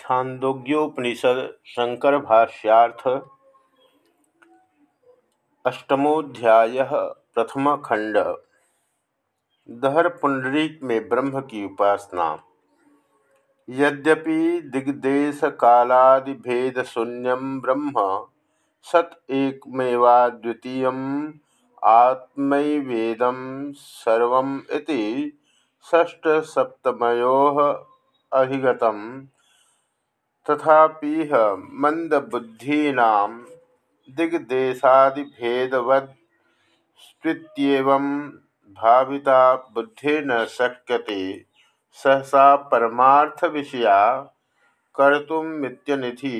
छांदोग्योपनिषद शंकर भाष्यार्थ अष्टमोध्याय प्रथम खंड दहर पुंडरीक में ब्रह्म की उपासना यद्यपि दिग्देश कालादिभेद शून्यम ब्रह्म, सत एकमेवाद्वितीय आत्मवेदम सर्वम इति षष्ठ सप्तमयो अधिगतम। तथापीह मंदबुद्धीना दिग्देशादिभेदवद्स्वित्येवं भाविता बुद्धि न शक्यते। सहसा परमार्थ विषया कर्तुमित्यनिधि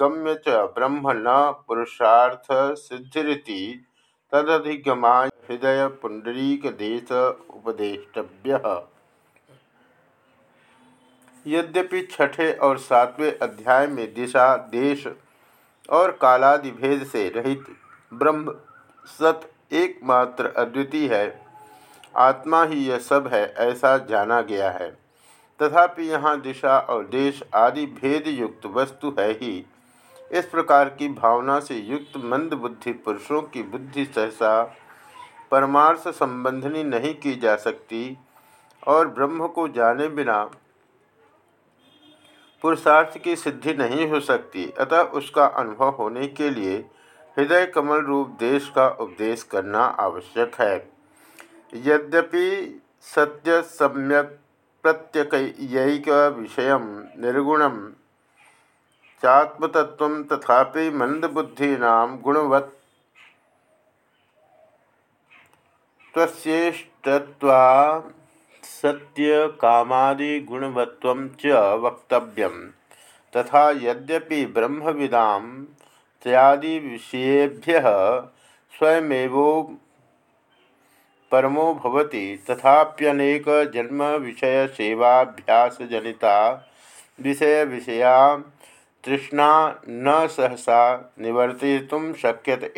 गम्य च ब्रह्म न पुरुषार्थ सिद्धिरिति तदधिगमा हृदय पुंडरीक देश उपदेष्टव्य। यद्यपि छठे और सातवें अध्याय में दिशा, देश और कालादि भेद से रहित ब्रह्म सत एकमात्र अद्वितीय है, आत्मा ही यह सब है, ऐसा जाना गया है। तथापि यहाँ दिशा और देश आदि भेद युक्त वस्तु है ही। इस प्रकार की भावना से युक्त मंद बुद्धि पुरुषों की बुद्धि सहसा परमार्थ संबंधनी नहीं की जा सकती और ब्रह्म को जाने बिना पुरुषार्थ की सिद्धि नहीं हो सकती, अतः उसका अनुभव होने के लिए हृदय कमल रूप देश का उपदेश करना आवश्यक है। यद्यपि सत्य सम्यक प्रत्यक विषय निर्गुण चात्मतत्व तथापि मंदबुद्धीना गुणवत् त्वस्येष्टत्वा सत्य कामादिगुणवत्व च वक्तव्य। तथा यद्यपि ब्रह्म विदाम त्यादि विषयेभ्य स्वयमेवो परमो भवति तथाप्यनेक जन्म विषय सेवाभ्यास जनिता विषय विषया तृष्णा न सहसा निवर्तितुं शक्यत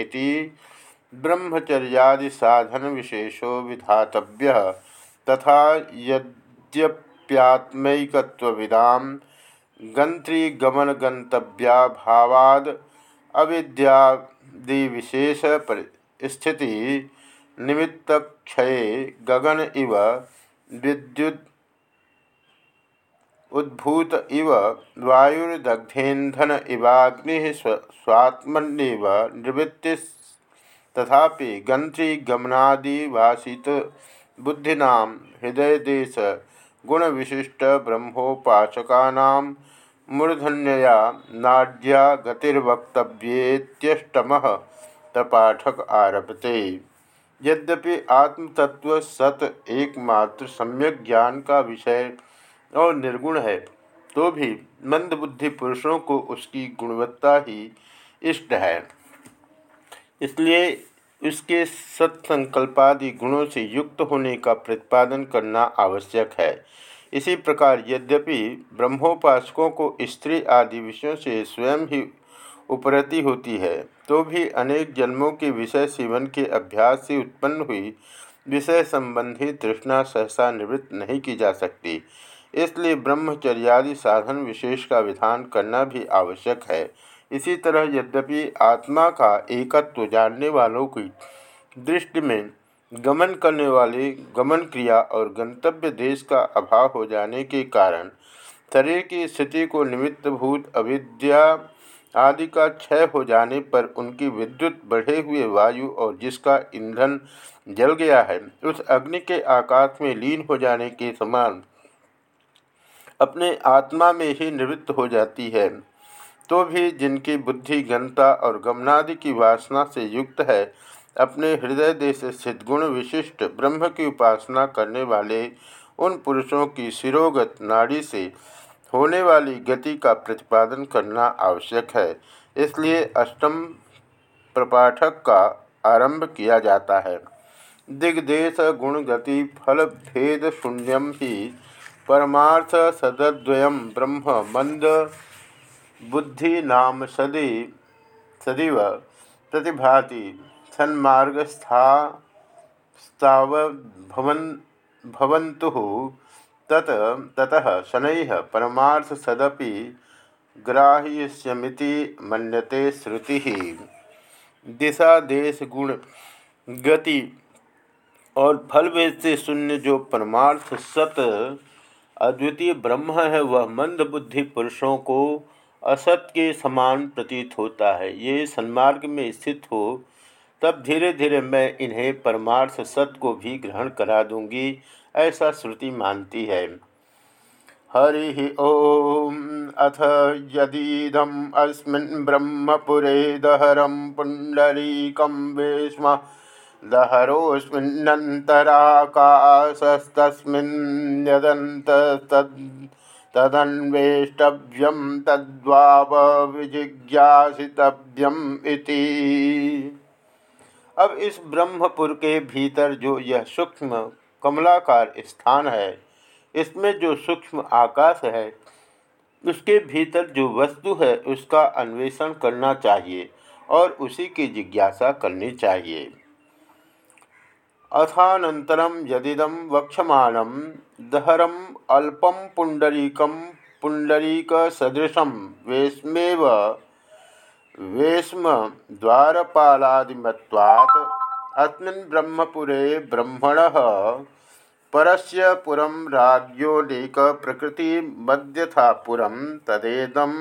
ब्रह्मचर्यादि साधन विशेषो विधातव्य। तथा यद्यप्यात्मकविदां गंत्रिगमनगंतव्याभावाद अविद्यादिविशेष स्थिति निमित्तक्षये गगन इव विद्युत उद्भूत इव वायुर्दग्धेन्धन इवाग्नि स्वात्मन्यव निवृत्ति तथापि गंत्रिगमनादिवासित बुद्धिना हृदयदेश गुण विशिष्ट ब्रह्मोपासका मूर्धन्यया नाड्या गतिर्वक्तव्येत्यष्टम तपाठक आरभते। यद्यपि आत्मतत्व सत एकमात्र सम्यक ज्ञान का विषय और निर्गुण है तो भी मंदबुद्धि पुरुषों को उसकी गुणवत्ता ही इष्ट है। इसलिए उसके सत्संकल्पादि गुणों से युक्त होने का प्रतिपादन करना आवश्यक है। इसी प्रकार यद्यपि ब्रह्मोपासकों को स्त्री आदि विषयों से स्वयं ही उपरति होती है तो भी अनेक जन्मों के विषय सेवन के अभ्यास से उत्पन्न हुई विषय संबंधी तृष्णा सहसा निवृत्त नहीं की जा सकती। इसलिए ब्रह्मचर्यादि साधन विशेष का विधान करना भी आवश्यक है। इसी तरह यद्यपि आत्मा का एकत्व जानने वालों की दृष्टि में गमन करने वाले गमन क्रिया और गंतव्य देश का अभाव हो जाने के कारण शरीर की स्थिति को निमित्तभूत अविद्या आदि का क्षय हो जाने पर उनकी विद्युत बढ़े हुए वायु और जिसका ईंधन जल गया है, उस अग्नि के आकाश में लीन हो जाने के समान अपने आत्मा में ही निवृत्त हो जाती है। तो भी जिनकी बुद्धि, घनता और गमनादि की वासना से युक्त है, अपने हृदय देश स्थित गुण विशिष्ट ब्रह्म की उपासना करने वाले उन पुरुषों की शिरोगत नाड़ी से होने वाली गति का प्रतिपादन करना आवश्यक है। इसलिए अष्टम प्रपाठक का आरंभ किया जाता है। दिग्देश गुण गति फल भेद शून्यम ही, परमार्थ सदद्वयम ब्रह्म मंद बुद्धि नाम सदी, सदैव प्रतिभाति सन्मार्गस्थावभवन्तु तत, ततः शनै परमार्थ सदपि ग्राह्यमिति मन्यते श्रुति। दिशा, देश, गुण, गति और फल से शून्य जो परमार्थ सत, अद्वितीय ब्रह्म है, वह मंद बुद्धि पुरुषों को असत के समान प्रतीत होता है। ये सन्मार्ग में स्थित हो, तब धीरे धीरे मैं इन्हें परमार्थ सत को भी ग्रहण करा दूँगी, ऐसा श्रुति मानती है। हरि ओम अथ यदीदम अस्मिन् ब्रह्मपुरे दहरम पुंडली पुंडरीकम वेश्म दहरोऽस्मिन्नन्तराकाशस्तस्मिन् यदन्त तदन्वेष्टव्यम तद्वाविजिज्ञासितव्यम इति। अब इस ब्रह्मपुर के भीतर जो यह सूक्ष्म कमलाकार स्थान है, इसमें जो सूक्ष्म आकाश है, उसके भीतर जो वस्तु है, उसका अन्वेषण करना चाहिए और उसी की जिज्ञासा करनी चाहिए। अथानन्तरं यदिदं वक्ष्यमाणं दहरम् अल्पं पुण्डरीकं पुण्डरीकसदृशं वेश्मेव वेश्मद्वारपालादिमत्वात् अस्मिन् ब्रह्मपुरे ब्रह्मणः परस्य पुरं राज्ञोलीकप्रकृतिमद्यथा पुरं तदेदम्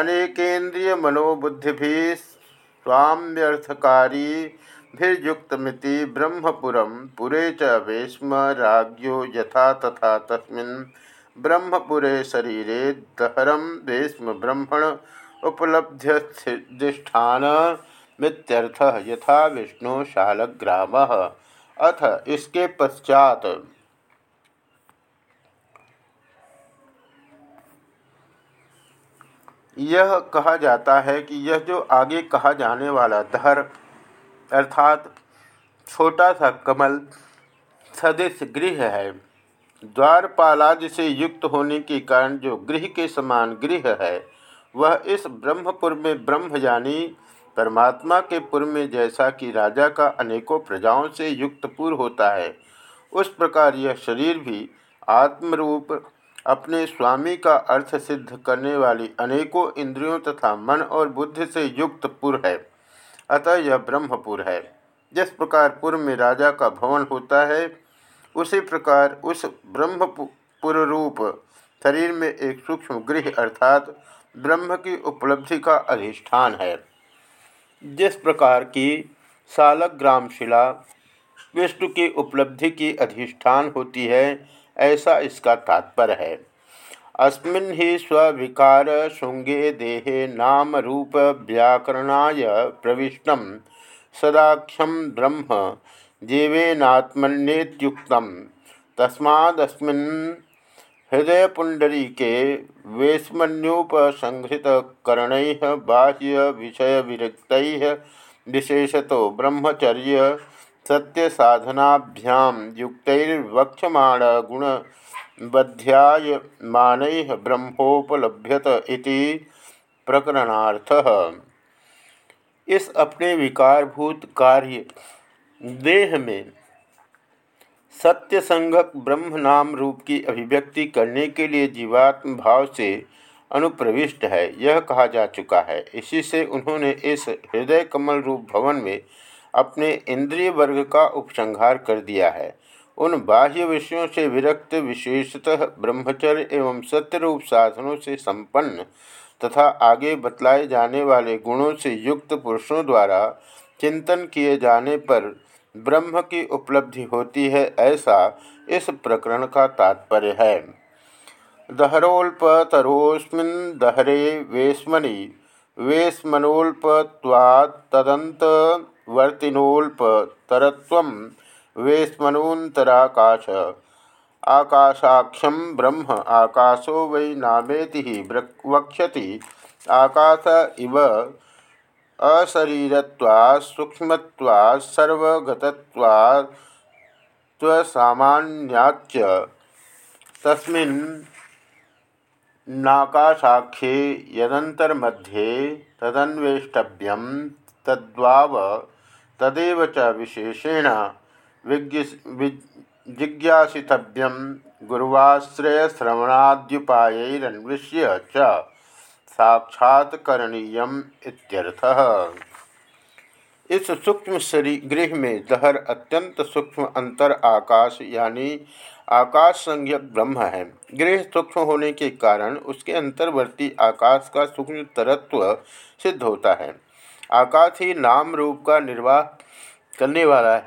अनेकेन्द्रियमनोबुद्धिभिः स्वाम्यर्थकारी भिर्युक्तमिति ब्रह्मपुरं पुरे च वेश्म यथा तथा तस्मिन् ब्रह्मपुरे शरीरे दहरम वेश्म ब्रह्मण उपलब्ध्यधिष्ठानमित्यर्थः यथा विष्णु शालग्राम। अथ इसके पश्चात यह कहा जाता है कि यह जो आगे कहा जाने वाला दहर अर्थात छोटा सा कमल सदृश गृह है। द्वारपालादि से युक्त होने के कारण जो गृह के समान गृह है, वह इस ब्रह्मपुर में ब्रह्मजानी परमात्मा के पुर में जैसा कि राजा का अनेकों प्रजाओं से युक्त पुर होता है, उस प्रकार यह शरीर भी आत्मरूप अपने स्वामी का अर्थ सिद्ध करने वाली अनेकों इंद्रियों तथा मन और बुद्धि से युक्त पुर है। अतः यह ब्रह्मपुर है। जिस प्रकार पूर्व में राजा का भवन होता है, उसी प्रकार उस ब्रह्मपुर रूप शरीर में एक सूक्ष्म गृह अर्थात ब्रह्म की उपलब्धि का अधिष्ठान है। जिस प्रकार की सालग्राम शिला विष्णु की उपलब्धि की अधिष्ठान होती है, ऐसा इसका तात्पर्य है। अस्मिन् ही स्विकार शुंगे देहे नाम रूप व्याकरणाय प्रविष्ट सदाख्यम ब्रह्म जीवेनात्मन्युक्त तस्मादस्मिन् बाह्य विषय विरक्त विशेषतो ब्रह्मचर्य सत्य साधनाभ्याम युक्तर्वक्षमाण गुण बध्याय मान ब्रह्मोपलभ्यत इति प्रकरणार्थ। इस अपने विकारभूत कार्य देह में सत्य संगक ब्रह्म नाम रूप की अभिव्यक्ति करने के लिए जीवात्म भाव से अनुप्रविष्ट है, यह कहा जा चुका है। इसी से उन्होंने इस हृदय कमल रूप भवन में अपने इंद्रिय वर्ग का उपसंहार कर दिया है। उन बाह्य विषयों से विरक्त, विशेषतः ब्रह्मचर्य एवं सत्यरूप साधनों से संपन्न तथा आगे बतलाए जाने वाले गुणों से युक्त पुरुषों द्वारा चिंतन किए जाने पर ब्रह्म की उपलब्धि होती है, ऐसा इस प्रकरण का तात्पर्य है। दहरोल्पतरोस्मिन् दहरे वेश्मनि वेश्मनोल्पत्वात् तदंत वेश्मनूतराकाश आकाशाख्यम ब्रह्म, आकाशो वै नामेति वक्ष्यति। आकाश इव अशरीरत्वात्, सूक्ष्मत्वात्, सर्वगतत्वात् स्वसामान्याच्च तस्मिन् तद्वाव तदेव च विशेषेण। जिज्ञासितव्यम गुरुवाश्रयश्रवणाद्युपायैरन्विष्य च साक्षात्करणीय इस सूक्ष्म गृह में दहर अत्यंत सूक्ष्म अंतर आकाश यानी आकाश संज्ञक ब्रह्म है। गृह सूक्ष्म होने के कारण उसके अंतर्वर्ती आकाश का सूक्ष्म तरत्व सिद्ध होता है। आकाश ही नाम रूप का निर्वाह करने वाला है।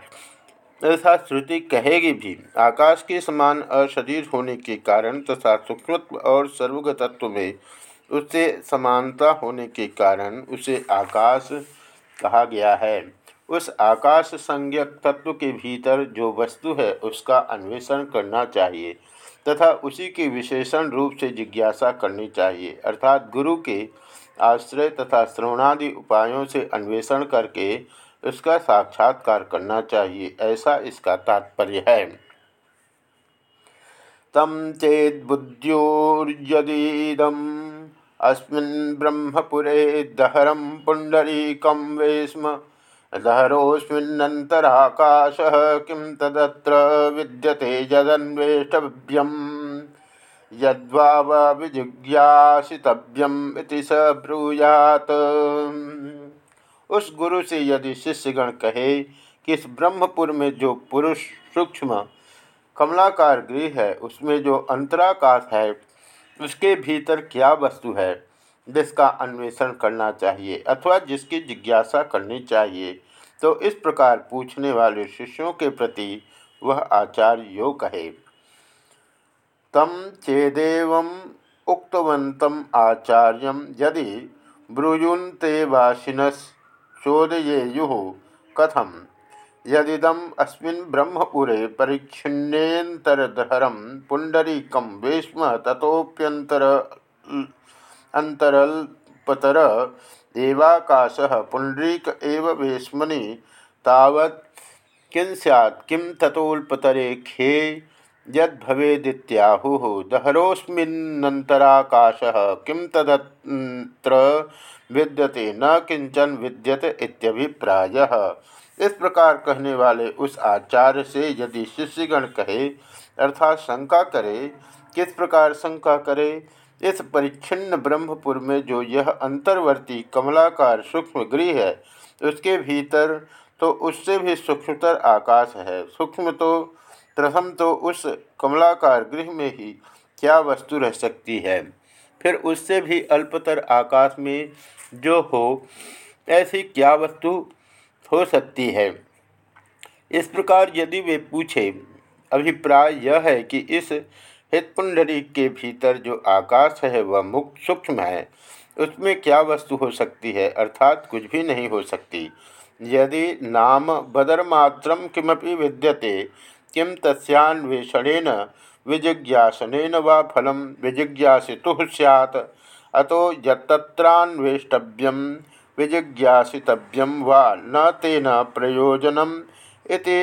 ऐसा श्रुति कहेगी भी, आकाश के समान अशरीर होने के कारण तथा सूक्ष्मत्व और सर्वगतत्व में उससे समानता होने के कारण उसे आकाश कहा गया है। उस आकाश संज्ञक तत्व के भीतर जो वस्तु है, उसका अन्वेषण करना चाहिए तथा उसी के विशेषण रूप से जिज्ञासा करनी चाहिए। अर्थात गुरु के आश्रय तथा श्रवणादि उपायों से अन्वेषण करके उसका साक्षात्कार करना चाहिए, ऐसा इसका तात्पर्य है। तम चेदुद्योर्यदीदम अस्मिन् ब्रह्मपुरे दहरम पुंडरीकम वेश्म दहरोस्मिन्नन्तराकाश किं तदत्र विद्यते यदन्वेष्टव्यम यद्वाविजिज्ञासितव्यम इति स ब्रूयात। उस गुरु से यदि शिष्यगण कहे कि इस ब्रह्मपुर में जो पुरुष सूक्ष्म कमलाकार गृह है, उसमें जो अंतराकाश है, उसके भीतर क्या वस्तु है, जिसका अन्वेषण करना चाहिए अथवा जिसकी जिज्ञासा करनी चाहिए तो इस प्रकार पूछने वाले शिष्यों के प्रति वह आचार्य यो कहे, तम चेदेव उक्तवंतम आचार्य यदि ब्रूयुन्ते वाशिनस चोदयेयु कथम। यदिदम अस्मिन् ब्रह्मपुरे परिच्छिन्नेन्तरधरम पुंडरीकम वेश्म तथोप्यंतर अंतरल्पतर एवाकाश पुंडरीक एव वेश्मनि तावत् किं स्यात् किं ततोल्पतरे खे यद्भवेदित्याहुः दहरोऽस्मिन्नन्तराकाशः किं तदत्र विद्यते, न किंचन विद्यते इत्यभिप्रायः। इस प्रकार कहने वाले उस आचार्य से यदि शिष्यगण कहे, अर्थात शंका करे, किस प्रकार शंका करे, इस परिच्छिन्न ब्रह्मपुर में जो यह अंतर्वर्ती कमलाकार सूक्ष्म गृह है, उसके भीतर तो उससे भी सूक्ष्मतर आकाश है। सूक्ष्म तो प्रथम तो उस कमलाकार गृह में ही क्या वस्तु रह सकती है? फिर उससे भी अल्पतर आकाश में जो हो, ऐसी क्या वस्तु हो सकती है? इस प्रकार यदि वे पूछे, अभिप्राय यह है कि इस हितपुंडरी के भीतर जो आकाश है, वह मुक्त सूक्ष्म है। उसमें क्या वस्तु हो सकती है? अर्थात कुछ भी नहीं हो सकती। यदि नाम बदरमात्र किमपि विद्यते किम तस्यान्वेषणेन विजिज्ञासनेन वा फलम विजिज्ञासितु सैत् अतो यत्रान्वेष्टव्यम विजिज्ञासितव्यम वा न तेन प्रयोजनम इति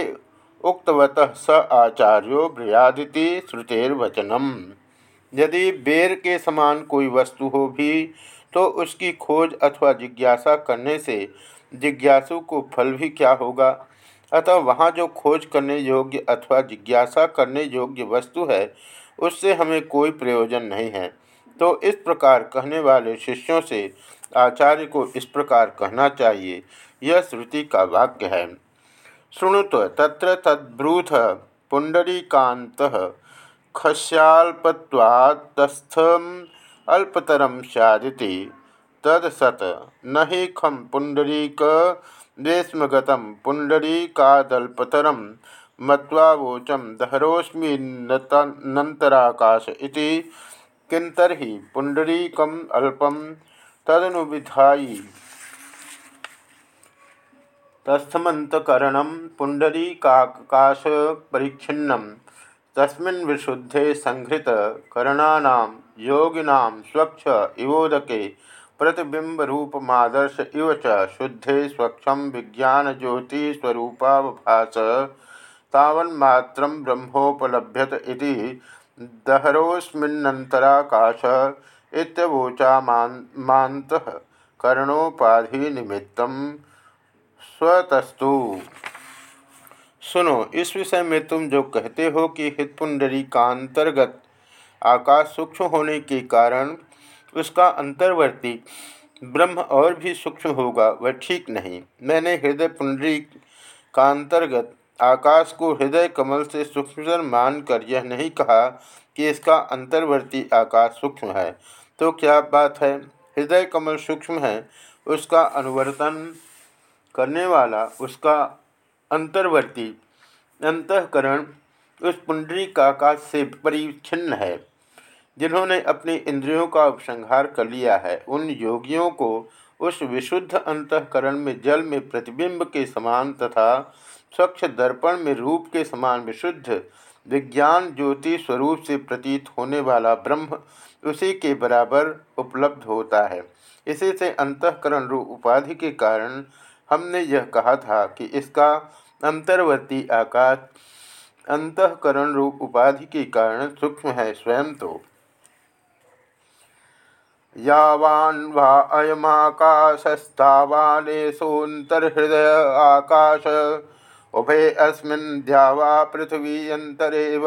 उक्तवतः स आचार्यो ब्रियादिति श्रुतेर्वचनम। यदि बेर के समान कोई वस्तु हो भी तो उसकी खोज अथवा जिज्ञासा करने से जिज्ञासु को फल भी क्या होगा? अतः वहाँ जो खोज करने योग्य अथवा जिज्ञासा करने योग्य वस्तु है, उससे हमें कोई प्रयोजन नहीं है। तो इस प्रकार कहने वाले शिष्यों से आचार्य को इस प्रकार कहना चाहिए, यह श्रुति का वाक्य है। शृणुत तत्र तद्ब्रूथ पुंडरीकान्तः खस्याल्पत्वात्तस्थम् अल्पतरं स्यादिति। तदसत न हि खं पुण्डरीकदेश्मगतं पुण्डरीकादल्पतरं मत्वावोचं दहरोऽस्मिन्नन्तराकाश इति किं तर्हि पुण्डरीकम् अल्पं तदनुविधायि। तस्थमकरण पुंडरीकाकाश परिच्छिन्न तस्मिन् विशुद्धे संहृतकरणा योगिना स्वच्छ इवोदके प्रतिबिंबरूपमादर्श इव च, शुद्धे स्वच्छं विज्ञानज्योतिस्वरूपावभास। तावन्मात्र ब्रह्मोपलभ्यत इति दहरोस्मिन्नन्तराकाश इत्यवोचामान्तः करणोपाधिनिमित्तं स्वतस्तु। सुनो, इस विषय में तुम जो कहते हो कि हितपुंडरी का अंतर्गत आकाश सूक्ष्म होने के कारण उसका अंतर्वर्ती ब्रह्म और भी सूक्ष्म होगा, वह ठीक नहीं। मैंने हृदय पुंडरी का अंतर्गत आकाश को हृदय कमल से सूक्ष्म मानकर यह नहीं कहा कि इसका अंतर्वर्ती आकाश सूक्ष्म है। तो क्या बात है? हृदय कमल सूक्ष्म है, उसका अनुवर्तन करने वाला, उसका अंतर्वर्ती अंतकरण उस पुंडरी का आकाश से परिच्छिन्न है। जिन्होंने अपनी इंद्रियों का उपसंहार कर लिया है, उन योगियों को उस विशुद्ध अंतकरण में, जल में, प्रतिबिंब के समान तथा स्वच्छ दर्पण में, रूप के समान विशुद्ध विज्ञान ज्योति स्वरूप से प्रतीत होने वाला ब्रह्म उसी के बराबर उपलब्ध होता है। इसी से अंतकरण रूप उपाधि के कारण हमने यह कहा था कि इसका अंतर्वर्ती आकाश अंतकरण रूप उपाधि के कारण सूक्ष्म है स्वयं तो। यावान् वा अयमाकाशस्तावानेशोऽन्तर्हृदय आकाश उभे अस्मिन् द्यावा पृथ्वी अन्तरेव।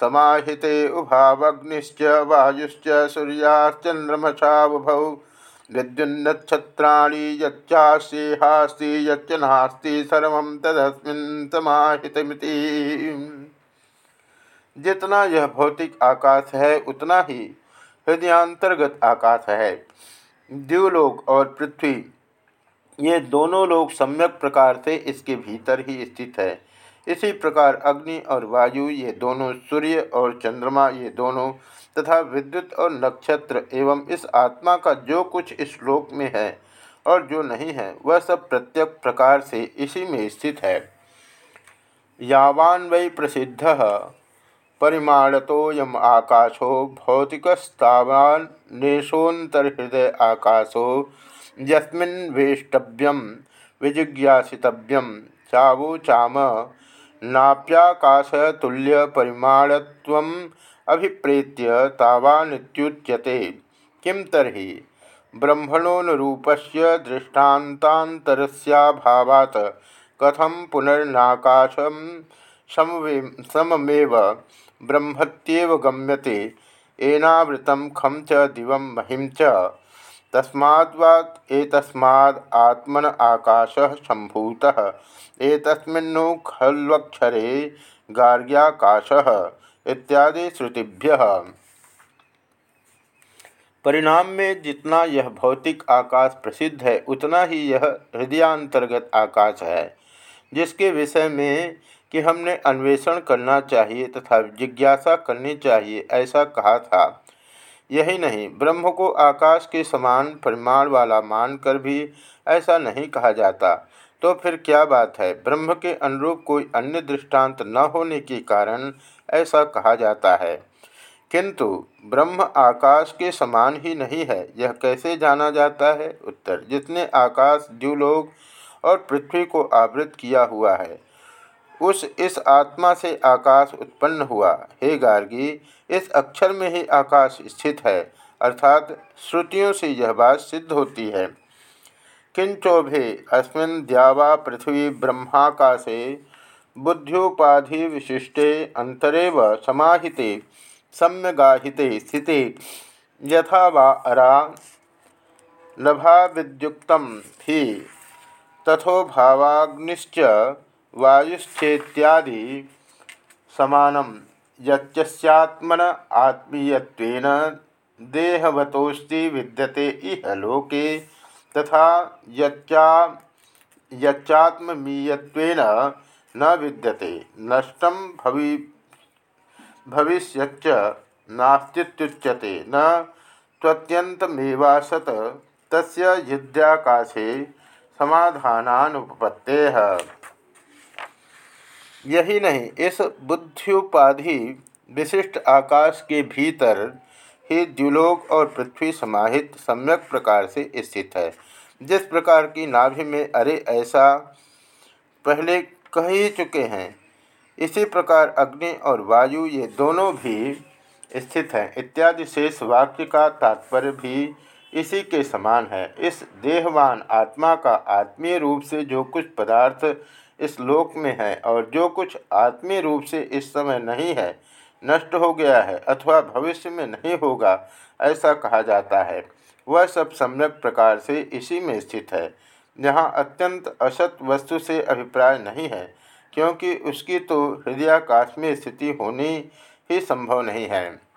समाहिते उभावग्निश्च, वायुश्च सूर्याश्चन्द्रमसावुभौ विद्युन्नक्षत्राणि यच्चास्ति यच्च नास्ति सर्वं तदस्मिन् समाहितमिति। जितना यह भौतिक आकाश है, उतना ही हृदयांतर्गत आकाश है। द्यूलोक और पृथ्वी, ये दोनों लोग सम्यक प्रकार से इसके भीतर ही स्थित है। इसी प्रकार अग्नि और वायु, ये दोनों सूर्य और चंद्रमा, ये दोनों तथा विद्युत और नक्षत्र एवं इस आत्मा का जो कुछ इस श्लोक में है और जो नहीं है, वह सब प्रत्यक प्रकार से इसी में स्थित है। यावान वै प्रसिद्ध परिमाणतोयम आकाशो भौतिकस्तावान्नेशोन्तर्हृदय आकाशो। यस्मिन् वेष्टव्यम, विजिज्ञासितव्यम चावोचाम नाप्याकाशतुल्यपरिमाणत्वम् अभिप्रेत्य तावानित्युच्यते। किं तर्हि? ब्रह्मणोनुरूपस्य दृष्टान्तान्तरस्याभावात् कथं पुनर्नाकाशं सममेव ब्रह्मत्येव गम्यते, एनावृतं खम च दिवं महिं च। तस्माद्वात् एतस्माद् आत्मन आकाशः सम्भूतः, एतस्मिन्नु खल्वक्षरे गार्ग्याकाशः इत्यादि श्रुतिभ्य। परिणाम में जितना यह भौतिक आकाश प्रसिद्ध है, उतना ही यह हृदयांतर्गत आकाश है, जिसके विषय में कि हमने अन्वेषण करना चाहिए तथा जिज्ञासा करनी चाहिए, ऐसा कहा था। यही नहीं, ब्रह्म को आकाश के समान परिमाण वाला मानकर भी ऐसा नहीं कहा जाता। तो फिर क्या बात है? ब्रह्म के अनुरूप कोई अन्य दृष्टांत न होने के कारण ऐसा कहा जाता है। किंतु, ब्रह्म आकाश के समान ही नहीं है, यह कैसे जाना जाता है? उत्तर, जितने आकाश, द्यूलोक और पृथ्वी को आवृत किया हुआ है। उस इस आत्मा से आकाश उत्पन्न हुआ। हे गार्गी, इस अक्षर में ही आकाश स्थित है, अर्थात श्रुतियों से यह बात सिद्ध होती है। किंचोभे अस्मिन् द्यावा पृथ्वी ब्रह्माकाशे बुद्ध्योपाधि विशिष्टे अंतरेव समाहिते, सम्यगाहिते स्थिते, यथा वा अरा लभाविद्युक्त ही, तथो भावाग्निश्च वायुश्चेत्यादि समानम यत्स्यात्मन आत्मीयत्वेन देहवतोस्ति विद्यते इह लोके तथा यच्चा यच्चात्मीयत्वेन न विद्यते। नष्ट भवि भविष्यच्च नास्तित्युच्यते। न त्वत्यन्तमेवासत तस्य युद्धाकाशे समाधानानुपत्ते यही नहीं, इस बुद्ध्युपाधि विशिष्ट आकाश के भीतर ही द्युलोक और पृथ्वी समाहित सम्यक प्रकार से स्थित है। जिस प्रकार की नाभि में अरे ऐसा पहले कह ही चुके हैं, इसी प्रकार अग्नि और वायु ये दोनों भी स्थित हैं। इत्यादि शेष वाक्य का तात्पर्य भी इसी के समान है। इस देहवान आत्मा का आत्मीय रूप से जो कुछ पदार्थ इस लोक में है और जो कुछ आत्मीय रूप से इस समय नहीं है, नष्ट हो गया है अथवा भविष्य में नहीं होगा, ऐसा कहा जाता है। वह सब सम्यक प्रकार से इसी में स्थित है यहाँ अत्यंत असत वस्तु से अभिप्राय नहीं है, क्योंकि उसकी तो हृदयाकाश में स्थिति होनी ही संभव नहीं है।